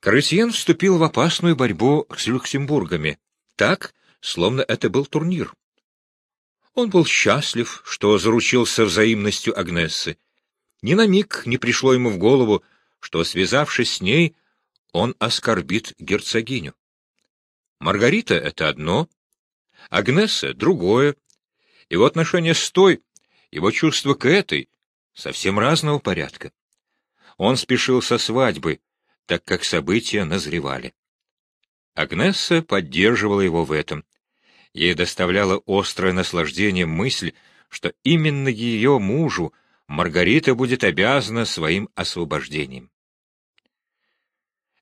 Каретьен вступил в опасную борьбу с Люксембургами, так, словно это был турнир. Он был счастлив, что заручился взаимностью Агнессы. Ни на миг не пришло ему в голову, что, связавшись с ней, он оскорбит герцогиню. Маргарита — это одно, Агнесса — другое. Его отношение с той, его чувство к этой — совсем разного порядка. Он спешил со свадьбы, так как события назревали. Агнесса поддерживала его в этом. Ей доставляло острое наслаждение мысль, что именно ее мужу Маргарита будет обязана своим освобождением.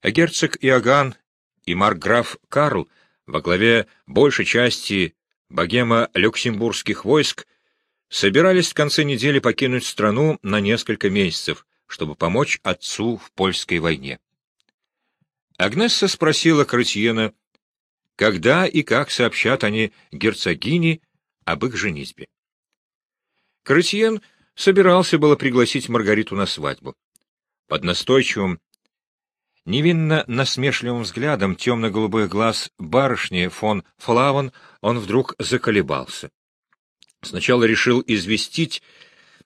А герцог Иоганн и маркграф Карл во главе большей части богема люксембургских войск собирались в конце недели покинуть страну на несколько месяцев, чтобы помочь отцу в польской войне. Агнесса спросила Кретьена, когда и как сообщат они герцогине об их женитьбе. Кретьен собирался было пригласить Маргариту на свадьбу. Под настойчивым Невинно насмешливым взглядом темно-голубой глаз барышни фон Флаван он вдруг заколебался. Сначала решил известить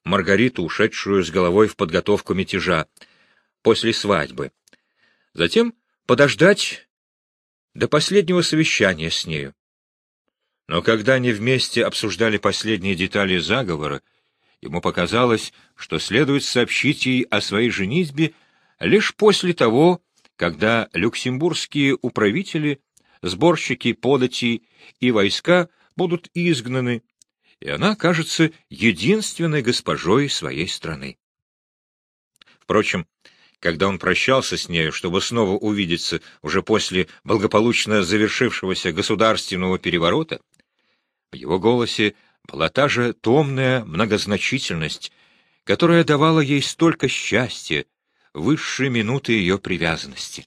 Маргариту, ушедшую с головой в подготовку мятежа, после свадьбы. Затем подождать до последнего совещания с нею. Но когда они вместе обсуждали последние детали заговора, ему показалось, что следует сообщить ей о своей женитьбе лишь после того, когда люксембургские управители, сборщики податей и войска будут изгнаны, и она окажется единственной госпожой своей страны. Впрочем, когда он прощался с нею, чтобы снова увидеться уже после благополучно завершившегося государственного переворота, в его голосе была та же томная многозначительность, которая давала ей столько счастья, высшие минуты ее привязанности.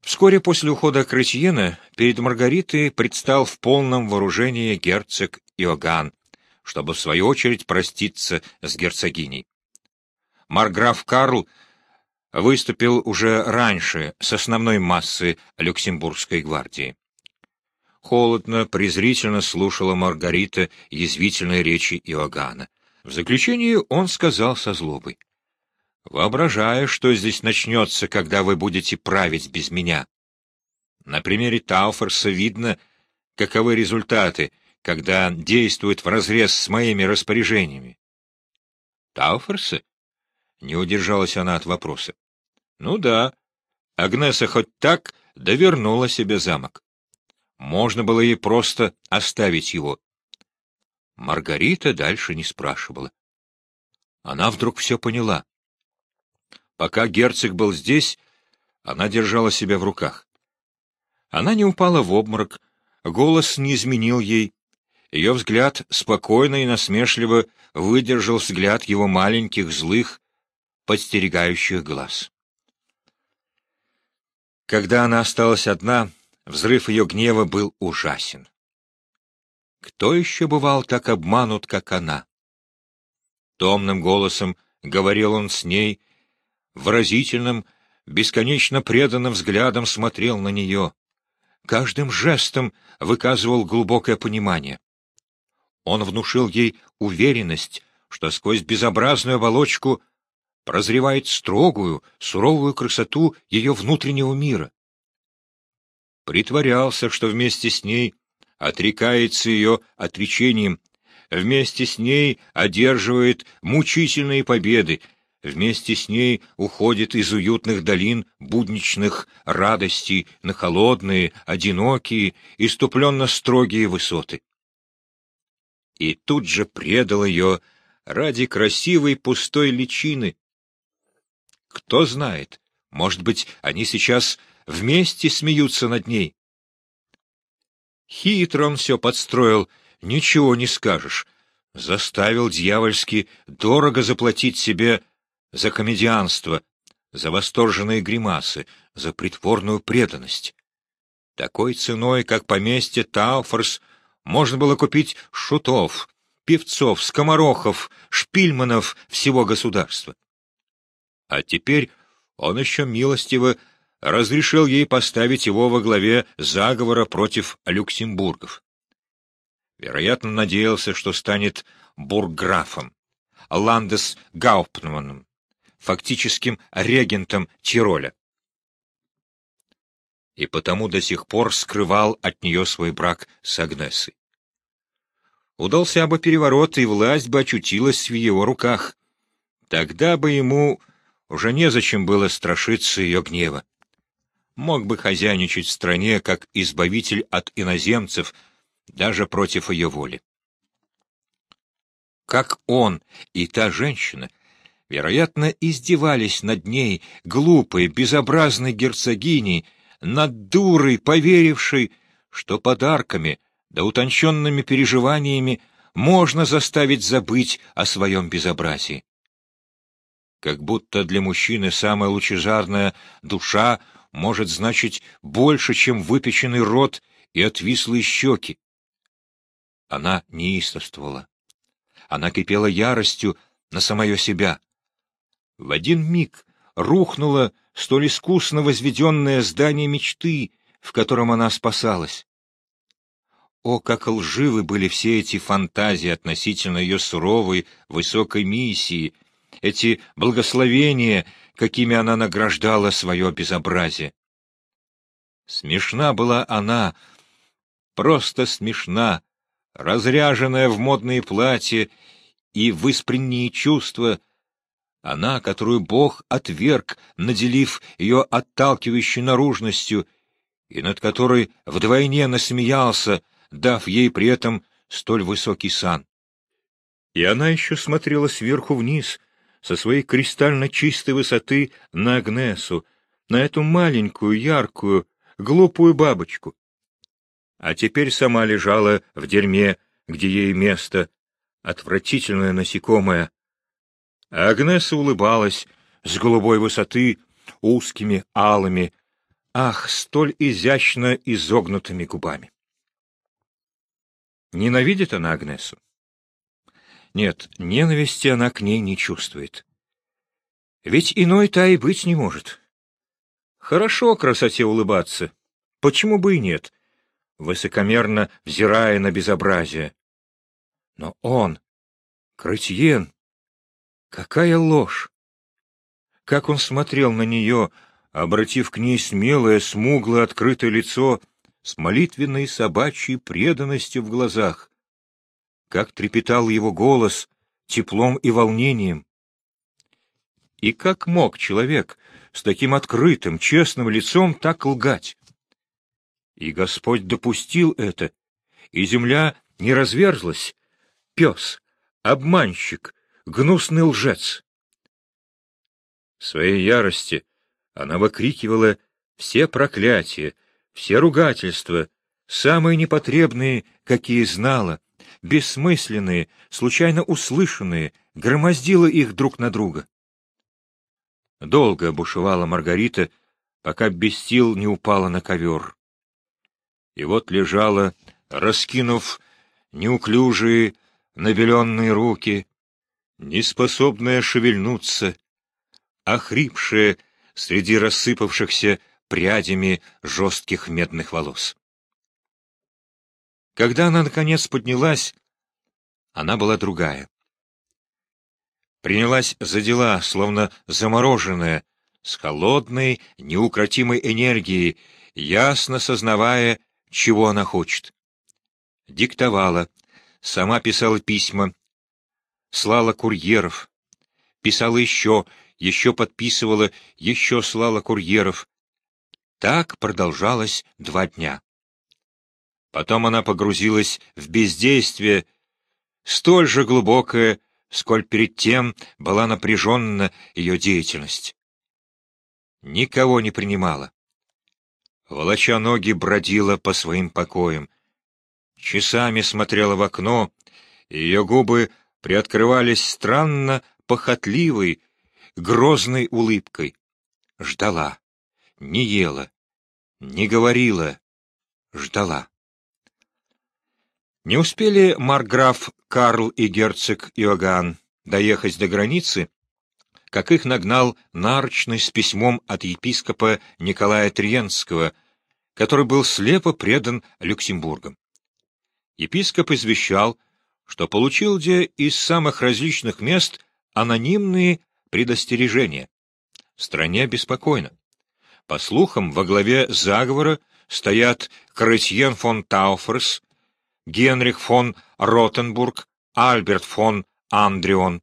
Вскоре после ухода Кретьена перед Маргаритой предстал в полном вооружении герцог Иоганн, чтобы в свою очередь проститься с герцогиней. Марграф Карл выступил уже раньше с основной массы Люксембургской гвардии. Холодно, презрительно слушала Маргарита язвительные речи Иоганна. В заключение он сказал со злобой. Воображаю, что здесь начнется, когда вы будете править без меня. На примере Тауферса видно, каковы результаты, когда действует вразрез с моими распоряжениями. Тауферса? Не удержалась она от вопроса. Ну да, Агнеса хоть так довернула себе замок. Можно было ей просто оставить его. Маргарита дальше не спрашивала. Она вдруг все поняла. Пока герцог был здесь, она держала себя в руках. Она не упала в обморок, голос не изменил ей. Ее взгляд спокойно и насмешливо выдержал взгляд его маленьких, злых, подстерегающих глаз. Когда она осталась одна, взрыв ее гнева был ужасен. Кто еще бывал так обманут, как она? Томным голосом говорил он с ней, выразительным, бесконечно преданным взглядом смотрел на нее. Каждым жестом выказывал глубокое понимание. Он внушил ей уверенность, что сквозь безобразную оболочку прозревает строгую, суровую красоту ее внутреннего мира. Притворялся, что вместе с ней отрекается ее отречением, вместе с ней одерживает мучительные победы, Вместе с ней уходит из уютных долин будничных радостей на холодные, одинокие, иступленно строгие высоты. И тут же предал ее ради красивой пустой личины. Кто знает, может быть, они сейчас вместе смеются над ней. Хитро он все подстроил, ничего не скажешь. Заставил дьявольски дорого заплатить себе за комедианство, за восторженные гримасы, за притворную преданность. Такой ценой, как поместье Тауфорс, можно было купить шутов, певцов, скоморохов, шпильманов всего государства. А теперь он еще милостиво разрешил ей поставить его во главе заговора против люксембургов. Вероятно, надеялся, что станет бургграфом, ландесгауптманом, фактическим регентом Тироля. И потому до сих пор скрывал от нее свой брак с Агнесой. Удался бы переворот, и власть бы очутилась в его руках. Тогда бы ему уже незачем было страшиться ее гнева. Мог бы хозяйничать в стране, как избавитель от иноземцев, даже против ее воли. Как он и та женщина, вероятно, издевались над ней, глупой, безобразной герцогиней, над дурой, поверившей, что подарками да утонченными переживаниями можно заставить забыть о своем безобразии. Как будто для мужчины самая лучезарная душа может значить больше, чем выпеченный рот и отвислые щеки. Она неистовствовала. Она кипела яростью на самое себя. В один миг рухнуло столь искусно возведенное здание мечты, в котором она спасалась. О, как лживы были все эти фантазии относительно ее суровой, высокой миссии, эти благословения, какими она награждала свое безобразие. Смешна была она, просто смешна, разряженная в модные платья и в искренние чувства, она, которую Бог отверг, наделив ее отталкивающей наружностью, и над которой вдвойне насмеялся, дав ей при этом столь высокий сан. И она еще смотрела сверху вниз, со своей кристально чистой высоты на Агнесу, на эту маленькую, яркую, глупую бабочку. А теперь сама лежала в дерьме, где ей место, отвратительное насекомое. А Агнеса улыбалась с голубой высоты узкими, алыми, ах, столь изящно изогнутыми губами. Ненавидит она Агнесу? Нет, ненависти она к ней не чувствует. Ведь иной та и быть не может. Хорошо красоте улыбаться. Почему бы и нет? Высокомерно взирая на безобразие. Но он, Кретьен, какая ложь! Как он смотрел на нее, обратив к ней смелое, смуглое, открытое лицо — с молитвенной собачьей преданностью в глазах. Как трепетал его голос теплом и волнением. И как мог человек с таким открытым, честным лицом так лгать? И Господь допустил это, и земля не разверзлась. Пес, обманщик, гнусный лжец. В своей ярости она выкрикивала все проклятия, все ругательства, самые непотребные, какие знала, бессмысленные, случайно услышанные, громоздила их друг на друга. Долго бушевала Маргарита, пока без сил не упала на ковер. И вот лежала, раскинув неуклюжие, набеленные руки, неспособная шевельнуться, охрипшая среди рассыпавшихся прядями жестких медных волос. Когда она, наконец, поднялась, она была другая. Принялась за дела, словно замороженная, с холодной, неукротимой энергией, ясно сознавая, чего она хочет. Диктовала, сама писала письма, слала курьеров, писала еще, еще подписывала, еще слала курьеров, так продолжалось два дня. Потом она погрузилась в бездействие, столь же глубокое, сколь перед тем была напряженна ее деятельность. Никого не принимала. Волоча ноги бродила по своим покоям. Часами смотрела в окно, и ее губы приоткрывались странно похотливой, грозной улыбкой. Ждала не ела, не говорила, ждала. Не успели марграф Карл и герцог Иоганн доехать до границы, как их нагнал нарочный с письмом от епископа Николая Триенского, который был слепо предан Люксембургом. Епископ извещал, что получил где из самых различных мест анонимные предостережения. В стране беспокойно. По слухам, во главе заговора стоят Кретьен фон Тауферс, Генрих фон Ротенбург, Альберт фон Андрион.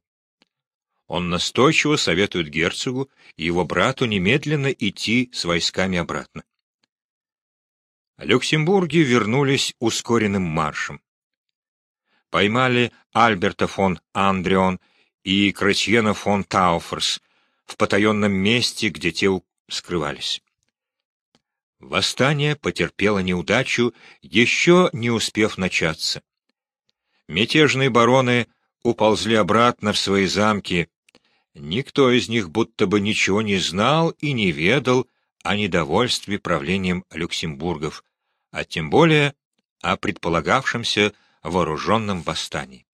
Он настойчиво советует герцогу и его брату немедленно идти с войсками обратно. Люксембурги вернулись ускоренным маршем. Поймали Альберта фон Андрион и Кретьена фон Тауферс в потаенном месте, где те скрывались. Восстание потерпело неудачу, еще не успев начаться. Мятежные бароны уползли обратно в свои замки. Никто из них будто бы ничего не знал и не ведал о недовольстве правлением Люксембургов, а тем более о предполагавшемся вооруженном восстании.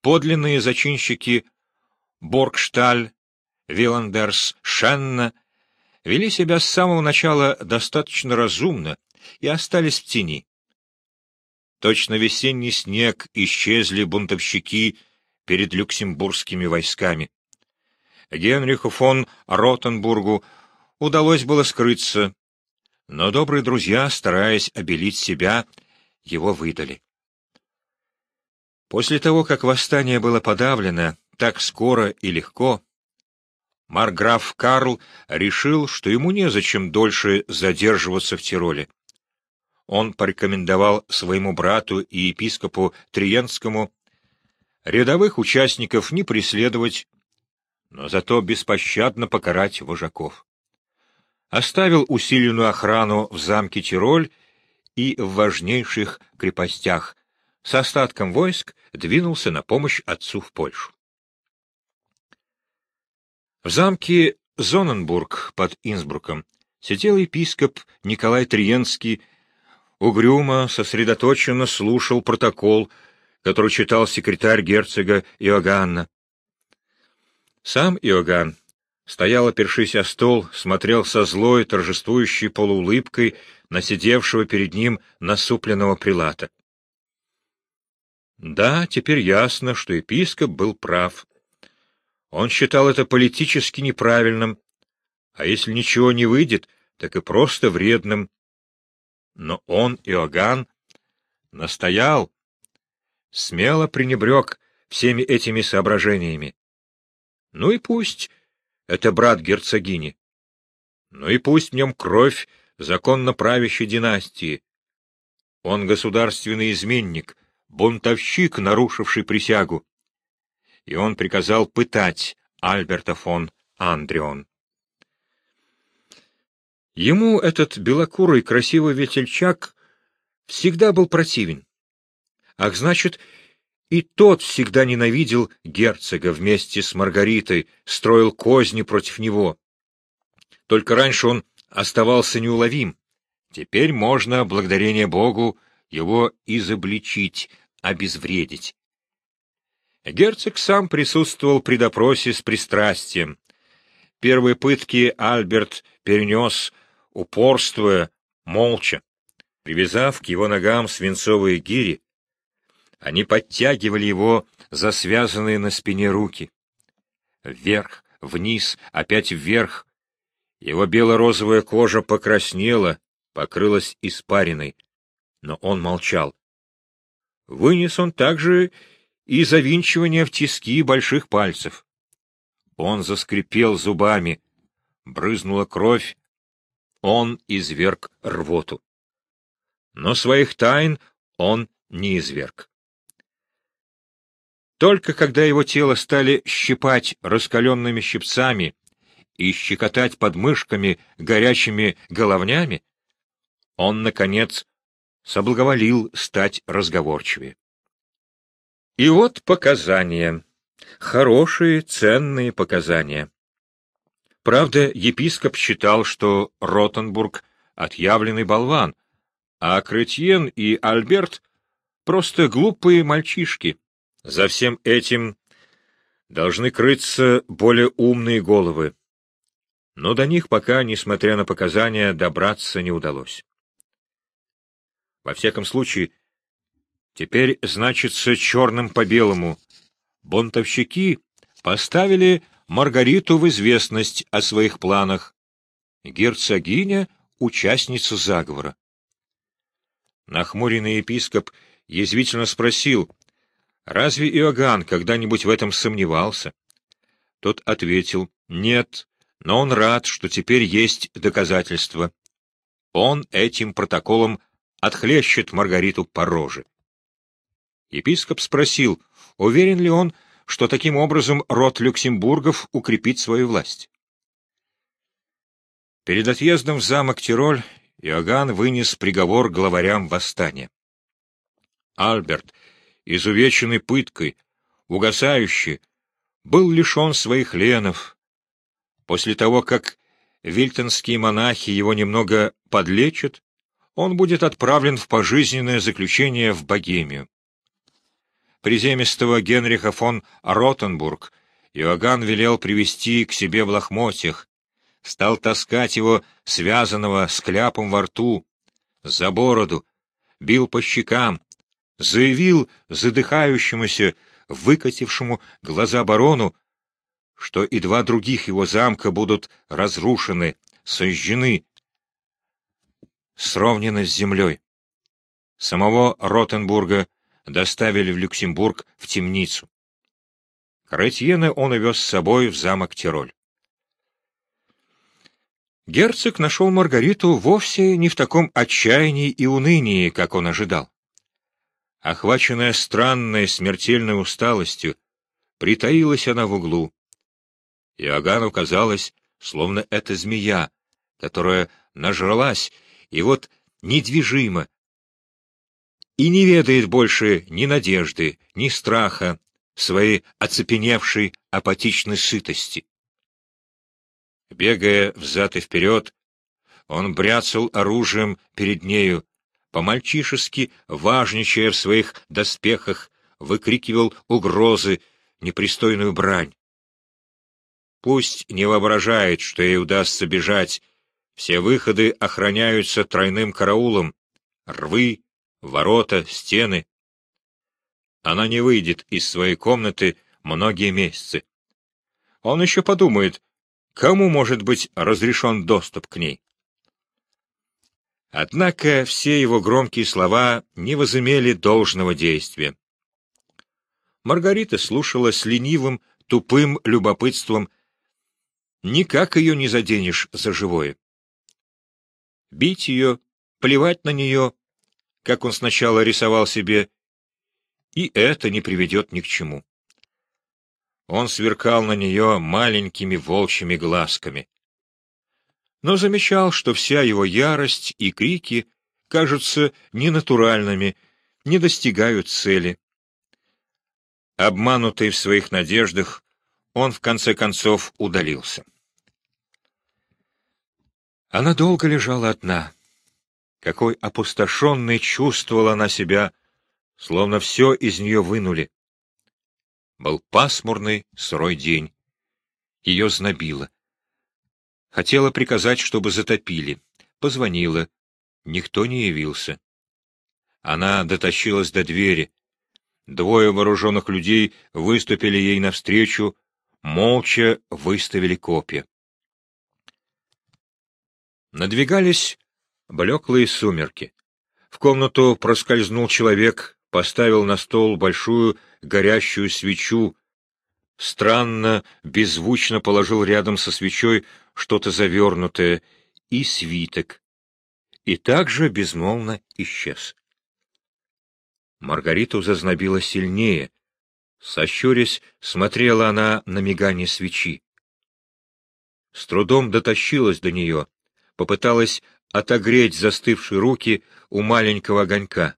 Подлинные зачинщики Боргшталь, Вилландерс, Шенна вели себя с самого начала достаточно разумно и остались в тени. Точно весенний снег исчезли бунтовщики перед люксембургскими войсками. Генриху фон Ротенбургу удалось было скрыться, но добрые друзья, стараясь обелить себя, его выдали. После того, как восстание было подавлено так скоро и легко, Марграф Карл решил, что ему незачем дольше задерживаться в Тироле он порекомендовал своему брату и епископу Триенскому рядовых участников не преследовать, но зато беспощадно покарать вожаков. Оставил усиленную охрану в замке Тироль и в важнейших крепостях, с остатком войск двинулся на помощь отцу в Польшу. В замке Зоненбург под Инсбруком сидел епископ Николай Триенский угрюмо, сосредоточенно слушал протокол, который читал секретарь герцога Иоганна. Сам Иоганн стоял, опершись о стол, смотрел со злой, торжествующей полуулыбкой на сидевшего перед ним насупленного прилата. Да, теперь ясно, что епископ был прав. Он считал это политически неправильным, а если ничего не выйдет, так и просто вредным, но он, Иоганн, настоял, смело пренебрег всеми этими соображениями. Ну и пусть это брат герцогини. Ну и пусть в нем кровь законно правящей династии. Он государственный изменник, бунтовщик, нарушивший присягу. И он приказал пытать Альберта фон Андрион. Ему этот белокурый красивый ветельчак всегда был противен. Ах, значит, и тот всегда ненавидел герцога вместе с Маргаритой, строил козни против него. Только раньше он оставался неуловим. Теперь можно, благодарение Богу, его изобличить, обезвредить. Герцог сам присутствовал при допросе с пристрастием. Первые пытки Альберт перенес упорствуя, молча. Привязав к его ногам свинцовые гири, они подтягивали его за связанные на спине руки. Вверх, вниз, опять вверх. Его бело-розовая кожа покраснела, покрылась испариной, но он молчал. Вынес он также и завинчивание в тиски больших пальцев. Он заскрипел зубами, брызнула кровь, он изверг рвоту. Но своих тайн он не изверг. Только когда его тело стали щипать раскаленными щипцами и щекотать подмышками горячими головнями, он, наконец, соблаговолил стать разговорчивее. И вот показания. Хорошие, ценные показания. Правда, епископ считал, что Ротенбург — отъявленный болван, а Кретьен и Альберт — просто глупые мальчишки. За всем этим должны крыться более умные головы. Но до них пока, несмотря на показания, добраться не удалось. Во всяком случае, теперь значится черным по белому. Бунтовщики поставили Маргариту в известность о своих планах. Герцогиня — участница заговора. Нахмуренный епископ язвительно спросил, разве Иоганн когда-нибудь в этом сомневался? Тот ответил, нет, но он рад, что теперь есть доказательства. Он этим протоколом отхлещет Маргариту по роже. Епископ спросил, уверен ли он, что таким образом род Люксембургов укрепит свою власть. Перед отъездом в замок Тироль Иоганн вынес приговор главарям восстания. Альберт, изувеченный пыткой, угасающий, был лишен своих ленов. После того, как вильтонские монахи его немного подлечат, он будет отправлен в пожизненное заключение в Богемию. Приземистого Генриха фон Ротенбург Иоганн велел привести к себе в лохмотьях, стал таскать его, связанного с кляпом во рту, за бороду, бил по щекам, заявил задыхающемуся, выкатившему глаза барону, что и два других его замка будут разрушены, сожжены, сровнены с землей. Самого Ротенбурга доставили в Люксембург в темницу. Каретьена он увез с собой в замок Тироль. Герцог нашел Маргариту вовсе не в таком отчаянии и унынии, как он ожидал. Охваченная странной смертельной усталостью, притаилась она в углу. Иоганну казалось, словно это змея, которая нажралась и вот недвижима, и не ведает больше ни надежды, ни страха, своей оцепеневшей апатичной сытости. Бегая взад и вперед, он бряцал оружием перед нею, по-мальчишески, важничая в своих доспехах, выкрикивал угрозы, непристойную брань. Пусть не воображает, что ей удастся бежать, все выходы охраняются тройным караулом, рвы, ворота, стены. Она не выйдет из своей комнаты многие месяцы. Он еще подумает, кому может быть разрешен доступ к ней. Однако все его громкие слова не возымели должного действия. Маргарита слушала с ленивым, тупым любопытством. Никак ее не заденешь за живое. Бить ее, плевать на нее, как он сначала рисовал себе, и это не приведет ни к чему. Он сверкал на нее маленькими волчьими глазками. Но замечал, что вся его ярость и крики кажутся ненатуральными, не достигают цели. Обманутый в своих надеждах, он в конце концов удалился. Она долго лежала одна. Какой опустошенной чувствовала она себя, словно все из нее вынули. Был пасмурный, сырой день. Ее знобило. Хотела приказать, чтобы затопили. Позвонила. Никто не явился. Она дотащилась до двери. Двое вооруженных людей выступили ей навстречу, молча выставили копья. Надвигались блеклые сумерки. В комнату проскользнул человек, поставил на стол большую горящую свечу, странно, беззвучно положил рядом со свечой что-то завернутое и свиток, и также безмолвно исчез. Маргариту зазнобило сильнее. Сощурясь, смотрела она на мигание свечи. С трудом дотащилась до нее, попыталась отогреть застывшие руки у маленького огонька.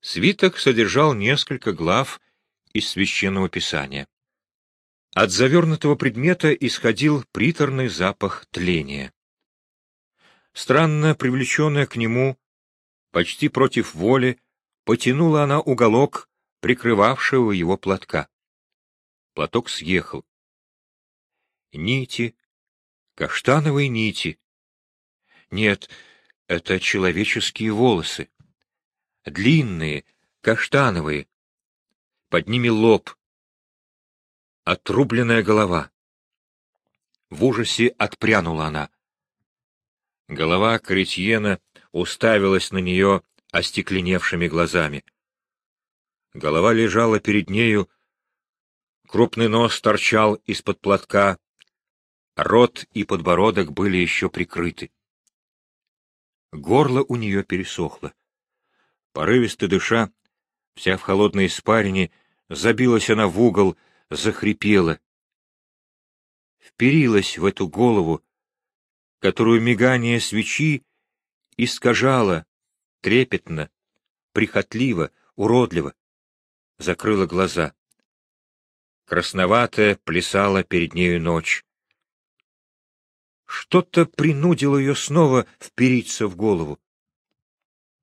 Свиток содержал несколько глав из священного писания. От завернутого предмета исходил приторный запах тления. Странно привлеченная к нему, почти против воли, потянула она уголок прикрывавшего его платка. Платок съехал. Нити, каштановые нити. Нет, это человеческие волосы. Длинные, каштановые. Под ними лоб. Отрубленная голова. В ужасе отпрянула она. Голова Кретьена уставилась на нее остекленевшими глазами. Голова лежала перед нею, крупный нос торчал из-под платка, рот и подбородок были еще прикрыты. Горло у нее пересохло. Порывисто дыша, вся в холодной испарине, забилась она в угол, захрипела. Вперилась в эту голову, которую мигание свечи искажало трепетно, прихотливо, уродливо. Закрыла глаза. Красноватая плясала перед нею ночь. Что-то принудило ее снова впериться в голову.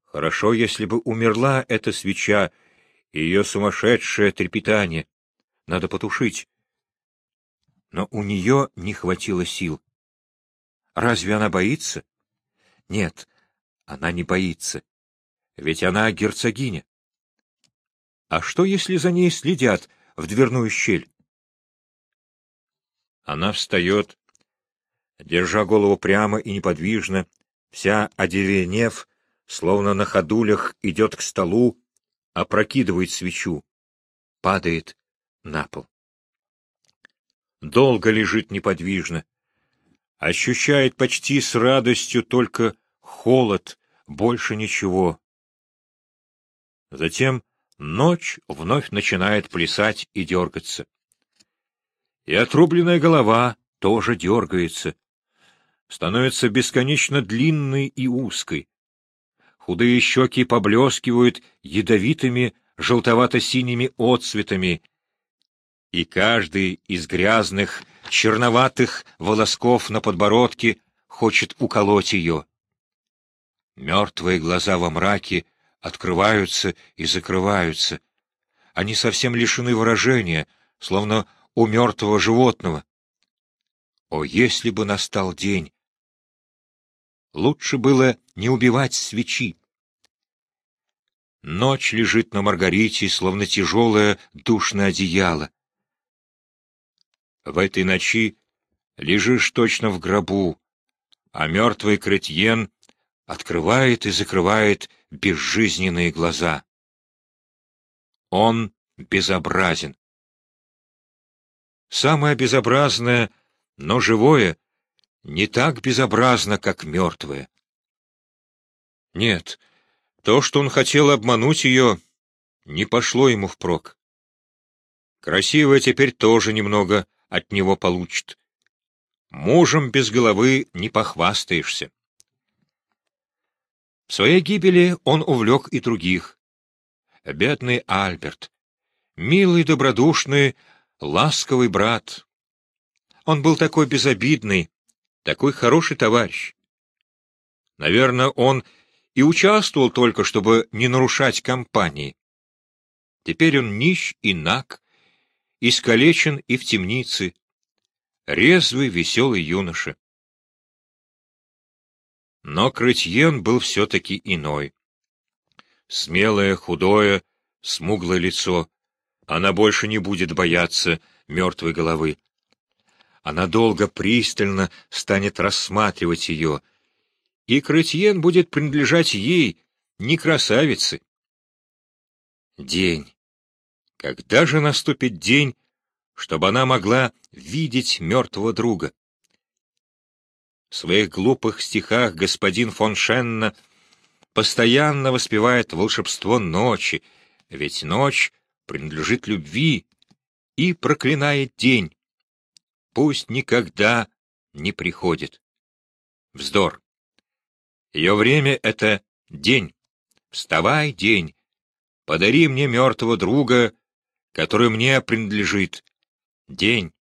Хорошо, если бы умерла эта свеча, и ее сумасшедшее трепетание. Надо потушить. Но у нее не хватило сил. Разве она боится? Нет, она не боится. Ведь она герцогиня. А что, если за ней следят в дверную щель? Она встает, держа голову прямо и неподвижно, вся одеревенев, словно на ходулях, идет к столу, опрокидывает свечу, падает на пол. Долго лежит неподвижно, ощущает почти с радостью только холод, больше ничего. Затем ночь вновь начинает плясать и дергаться. И отрубленная голова тоже дергается, становится бесконечно длинной и узкой. Худые щеки поблескивают ядовитыми желтовато-синими отцветами, и каждый из грязных, черноватых волосков на подбородке хочет уколоть ее. Мертвые глаза во мраке открываются и закрываются. Они совсем лишены выражения, словно у мертвого животного. О, если бы настал день! Лучше было не убивать свечи. Ночь лежит на Маргарите, словно тяжелое душное одеяло. В этой ночи лежишь точно в гробу, а мертвый Кретьен открывает и закрывает безжизненные глаза. Он безобразен. Самое безобразное, но живое, не так безобразно, как мертвое. Нет, то, что он хотел обмануть ее, не пошло ему впрок. Красивая теперь тоже немного от него получит. Мужем без головы не похвастаешься. В своей гибели он увлек и других. Бедный Альберт, милый, добродушный, ласковый брат. Он был такой безобидный, такой хороший товарищ. Наверное, он и участвовал только, чтобы не нарушать компании. Теперь он нищ и наг, искалечен и в темнице. Резвый, веселый юноша. Но Крытьен был все-таки иной. Смелое, худое, смуглое лицо. Она больше не будет бояться мертвой головы. Она долго пристально станет рассматривать ее, и Крытьен будет принадлежать ей, не красавице. День. Когда же наступит день, чтобы она могла видеть мертвого друга? В своих глупых стихах господин фон Шенна постоянно воспевает волшебство ночи, ведь ночь принадлежит любви, и проклинает день. Пусть никогда не приходит. Вздор. Ее время — это день. Вставай, день. Подари мне мертвого друга, который мне принадлежит. День.